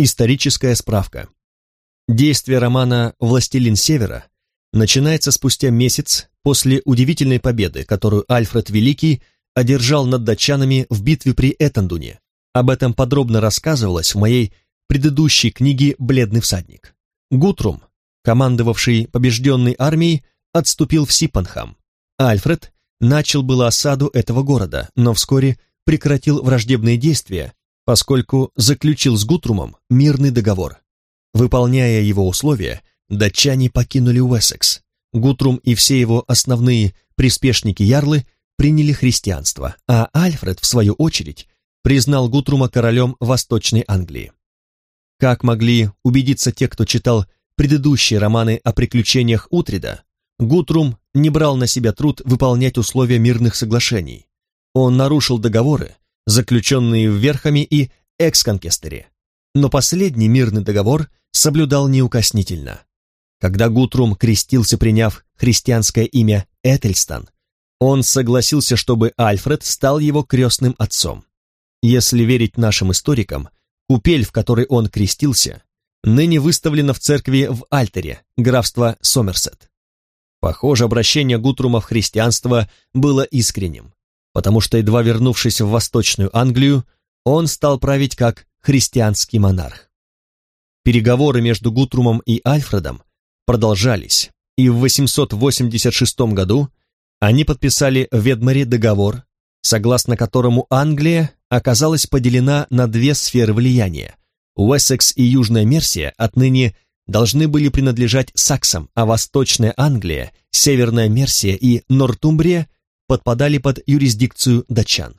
Историческая справка. Действие романа «Властелин Севера» начинается спустя месяц после удивительной победы, которую Альфред Великий одержал над датчанами в битве при Этандуне. Об этом подробно рассказывалось в моей предыдущей книге «Бледный всадник». Гутрум, командовавший побежденной армией, отступил в Сипанхам. Альфред начал было осаду этого города, но вскоре прекратил враждебные действия, поскольку заключил с Гутрумом мирный договор. Выполняя его условия, датчане покинули Уэссекс. Гутрум и все его основные приспешники-ярлы приняли христианство, а Альфред, в свою очередь, признал Гутрума королем Восточной Англии. Как могли убедиться те, кто читал предыдущие романы о приключениях Утрида, Гутрум не брал на себя труд выполнять условия мирных соглашений. Он нарушил договоры, заключенные в Верхами и Эксконкестере. Но последний мирный договор соблюдал неукоснительно. Когда Гутрум крестился, приняв христианское имя Этельстан, он согласился, чтобы Альфред стал его крестным отцом. Если верить нашим историкам, купель, в которой он крестился, ныне выставлена в церкви в Альтере, графство Сомерсет. Похоже, обращение Гутрума в христианство было искренним, потому что, едва вернувшись в Восточную Англию, он стал править как христианский монарх. Переговоры между Гутрумом и Альфредом продолжались, и в 886 году они подписали в Ведмаре договор, согласно которому Англия оказалась поделена на две сферы влияния. Уэссекс и Южная Мерсия отныне должны были принадлежать саксам, а Восточная Англия, Северная Мерсия и Нортумбрия подпадали под юрисдикцию датчан.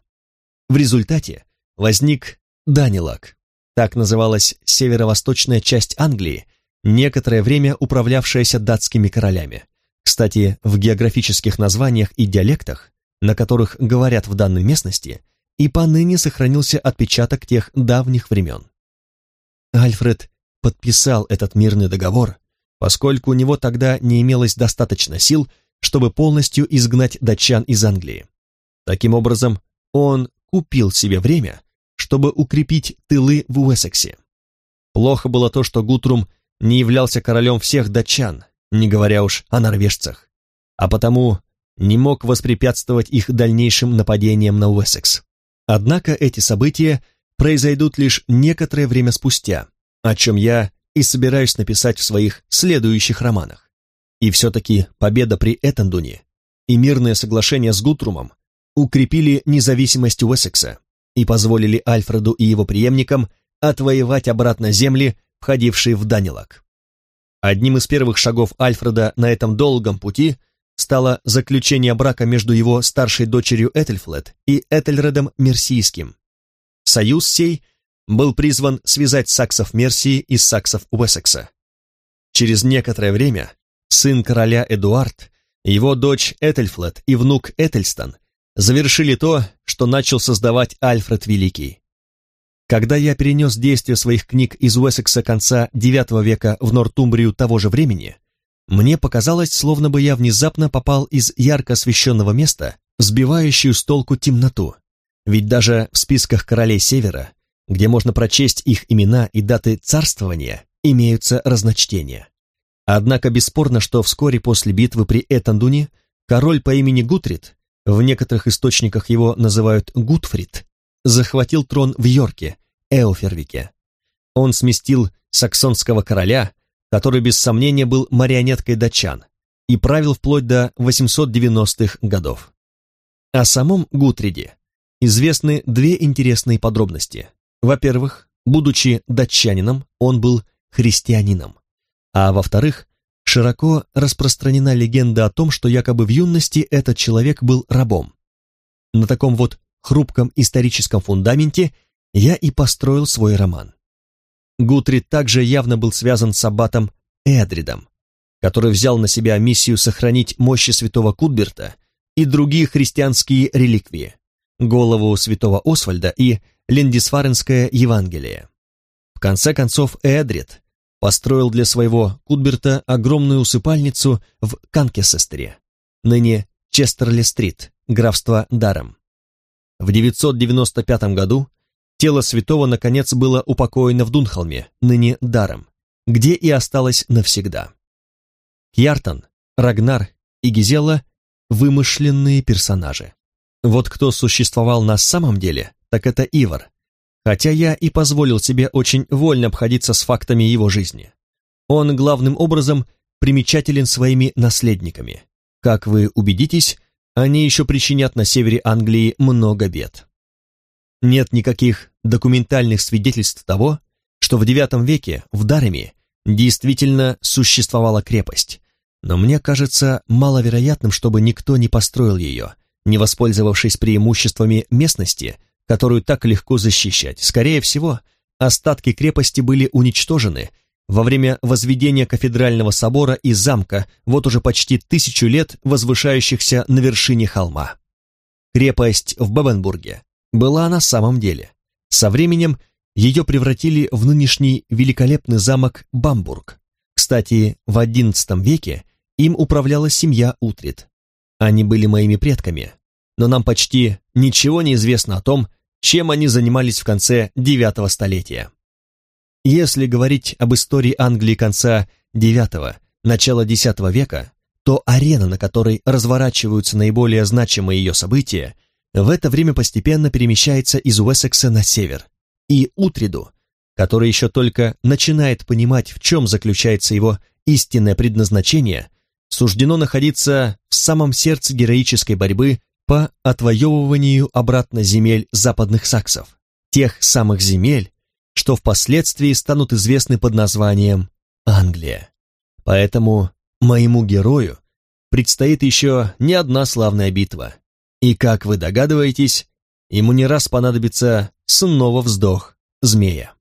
В результате возник Данилак, так называлась северо-восточная часть Англии, некоторое время управлявшаяся датскими королями. Кстати, в географических названиях и диалектах, на которых говорят в данной местности, и поныне сохранился отпечаток тех давних времен. Альфред подписал этот мирный договор, поскольку у него тогда не имелось достаточно сил, чтобы полностью изгнать датчан из Англии. Таким образом, он купил себе время, чтобы укрепить тылы в Уэссексе. Плохо было то, что Гутрум не являлся королем всех датчан, не говоря уж о норвежцах, а потому не мог воспрепятствовать их дальнейшим нападениям на Уэссекс. Однако эти события произойдут лишь некоторое время спустя, о чем я и собираюсь написать в своих следующих романах. И все-таки победа при Этандуне и мирное соглашение с Гутрумом укрепили независимость Уэссекса и позволили Альфреду и его преемникам отвоевать обратно земли, входившие в Данилак. Одним из первых шагов Альфреда на этом долгом пути стало заключение брака между его старшей дочерью Этельфлет и Этельредом Мерсийским. Союз сей был призван связать саксов Мерсии и саксов Уэссекса. Через некоторое время сын короля Эдуард, его дочь Этельфлет и внук Этельстан завершили то, что начал создавать Альфред Великий. Когда я перенес действие своих книг из Уэссекса конца IX века в Нортумбрию того же времени, мне показалось, словно бы я внезапно попал из ярко освещенного места в сбивающую с толку темноту. Ведь даже в списках королей Севера, где можно прочесть их имена и даты царствования, имеются разночтения. Однако бесспорно, что вскоре после битвы при Этандуне король по имени Гутрид, в некоторых источниках его называют Гутфрид, захватил трон в Йорке, Эофервике. Он сместил саксонского короля, который без сомнения был марионеткой датчан и правил вплоть до 890-х годов. О самом Гутриде известны две интересные подробности. Во-первых, будучи датчанином, он был христианином. А во-вторых, широко распространена легенда о том, что якобы в юности этот человек был рабом. На таком вот хрупком историческом фундаменте я и построил свой роман. Гутрид также явно был связан с аббатом Эдридом, который взял на себя миссию сохранить мощи святого Кутберта и другие христианские реликвии, голову святого Освальда и Лендисфаренское Евангелие. В конце концов, Эдрид построил для своего Кутберта огромную усыпальницу в Канкесестере, ныне Честерли-стрит, графство Даром. В 995 году Тело святого, наконец, было упокоено в Дунхолме, ныне Даром, где и осталось навсегда. Кьяртан, Рагнар и Гизела – вымышленные персонажи. Вот кто существовал на самом деле, так это Ивар, хотя я и позволил себе очень вольно обходиться с фактами его жизни. Он главным образом примечателен своими наследниками. Как вы убедитесь, они еще причинят на севере Англии много бед. Нет никаких документальных свидетельств того, что в IX веке в Дареме действительно существовала крепость, но мне кажется маловероятным, чтобы никто не построил ее, не воспользовавшись преимуществами местности, которую так легко защищать. Скорее всего, остатки крепости были уничтожены во время возведения кафедрального собора и замка, вот уже почти тысячу лет возвышающихся на вершине холма. Крепость в Бабенбурге была на самом деле. Со временем ее превратили в нынешний великолепный замок Бамбург. Кстати, в XI веке им управляла семья Утрит. Они были моими предками, но нам почти ничего не известно о том, чем они занимались в конце IX столетия. Если говорить об истории Англии конца IX, начала X века, то арена, на которой разворачиваются наиболее значимые ее события, в это время постепенно перемещается из Уэссекса на север, и Утриду, который еще только начинает понимать, в чем заключается его истинное предназначение, суждено находиться в самом сердце героической борьбы по отвоевыванию обратно земель западных саксов, тех самых земель, что впоследствии станут известны под названием Англия. Поэтому моему герою предстоит еще не одна славная битва. И, как вы догадываетесь, ему не раз понадобится снова вздох змея.